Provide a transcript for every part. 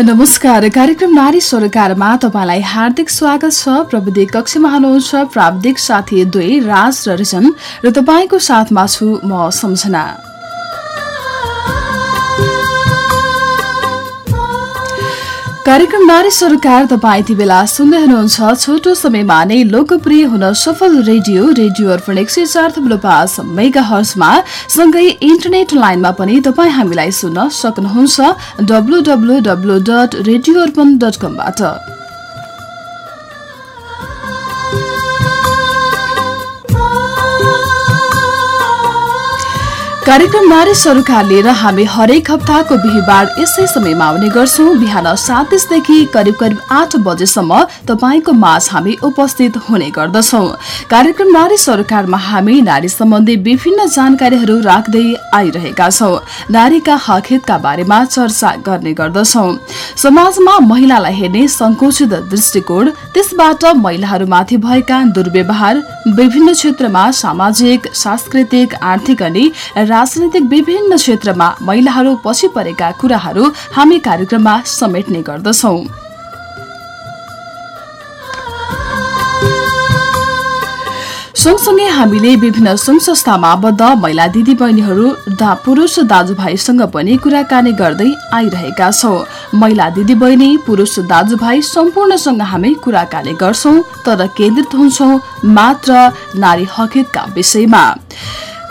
नमस्कार कार्यक्रम नारी सरकारमा तपाईँलाई हार्दिक स्वागत छ। प्रविधि कक्षमा हुनुहुन्छ प्राविधिक साथी दुई राज र रिजन र तपाईँको साथमा छु म सम्झना। कार्यक्रम नारी सरकार तपाईँ यति बेला सुन्दै हुनुहुन्छ छोटो समयमा नै लोकप्रिय हुन सफल रेडियो रेडियो अर्पण एक सय चार थप्लो पाँच मेगा हर्समा सँगै इन्टरनेट लाइनमा पनि तपाईँ हामीलाई सुन्न सक्नुहुन्छ। W W W dot radio Arpan dot कमबाट। कार्यक्रम नारी सरकार लिएर हामी हरेक हप्ताको बिहिबार यसै समयमा आउने गर्छौँ। बिहान सात तिसदेखि करिब करिब आठ बजेसम्म तपाईँको माझ हामी उपस्थित हुने गर्दछौ। कार्यक्रम नारी सरकारमा हामी नारी सम्बन्धी विभिन्न जानकारीहरू राख्दै आइरहेका छौँ। नारीका हकहितका बारेमा चर्चा गर्ने गर्दछौ। समाजमा महिलालाई हेर्ने संकुचित दृष्टिकोण त्यसबाट महिलाहरूमाथि भएका दुर्व्यवहार विभिन्न क्षेत्रमा सामाजिक सांस्कृतिक आर्थिक अनि राजनैतिक विभिन्न क्षेत्रमा महिलाहरू पछि परेका कुराहरू हामी कार्यक्रममा समेट्ने गर्दछौं। सँगसँगै हामीले विभिन्न संघ संस्थामा आबद्ध महिला दिदी बहिनीहरू पुरूष दाजुभाइसँग पनि कुराकानी गर्दै आइरहेका छौँ। महिला दिदी बहिनी पुरूष दाजुभाइ सम्पूर्णसँग हामी कुराकानी गर्छौं तर केन्द्रित हुन्छौ मात्र नारी हकितका विषयमा।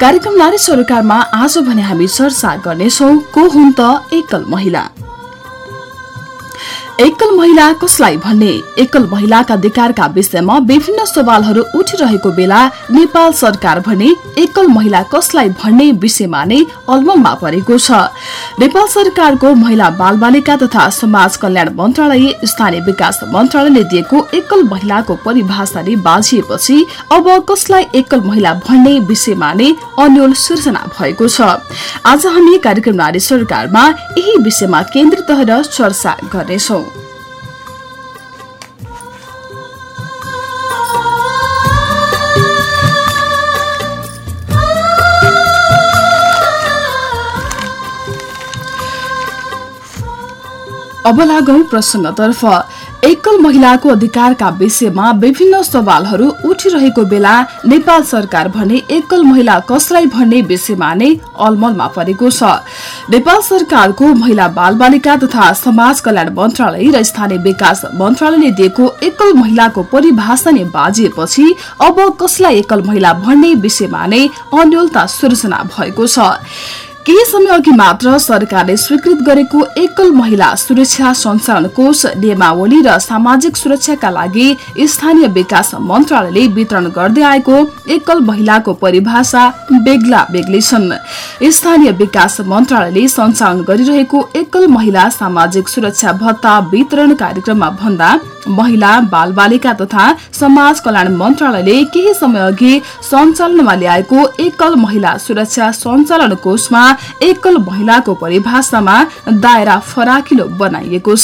कार्यक्रम नारी सरकारमा आज भने हामी चर्चा गर्नेछौ। को हुन् त एकल महिला? एकल महिला कसलाई भन्ने? एकल महिलाका अधिकारका विषयमा विभिन्न सवालहरू उठिरहेको बेला नेपाल सरकार भने एकल महिला कसलाई भन्ने विषयमा नै अलमलमा परेको छ। नेपाल सरकारको महिला बाल बालिका तथा समाज कल्याण मन्त्रालय स्थानीय विकास मन्त्रालयले दिएको एकल महिलाको परिभाषा नै बाझिएपछि अब कसलाई एकल महिला भन्ने विषयमा नै अन्यल सिर्जना भएको छ। आज हामी कार्यक्रम नारी सरकारमा यही विषयमा केन्द्रित रहेर चर्चा गर्नेछौँ। अब लागौ प्रसङ्गतर्फ एकल महिलाको अधिकारका विषयमा विभिन्न सवालहरू उठिरहेको बेला नेपाल सरकार भने एकल महिला कसलाई भन्ने विषयमा नै अलमलमा परेको छ। नेपाल सरकारको महिला बाल बालिका तथा समाज कल्याण मन्त्रालय र स्थानीय विकास मन्त्रालयले दिएको एकल महिलाको परिभाषा नै बाजिएपछि अब कसलाई एकल महिला भन्ने विषयमा नै अन्यलता सृजना भएको छ। केही समय अघि मात्र सरकारले स्वीकृत गरेको एकल महिला सुरक्षा संचालन कोष नियमावली र सामाजिक सुरक्षाका लागि स्थानीय विकास मन्त्रालयले वितरण गर्दै आएको एकल महिलाको परिभाषा बेग्ला बेग्लै छन्। स्थानीय विकास मन्त्रालयले सञ्चालन गरिरहेको एकल महिला सामाजिक सुरक्षा भत्ता वितरण कार्यक्रममा भन्दा महिला बाल बालिका तथा समाज कल्याण मन्त्रालयले केही समय अघि सञ्चालनमा ल्याएको एकल महिला सुरक्षा सञ्चालन कोषमा एकल महिलाको परिभाषामा दायरा फराकिलो बनाइएको छ।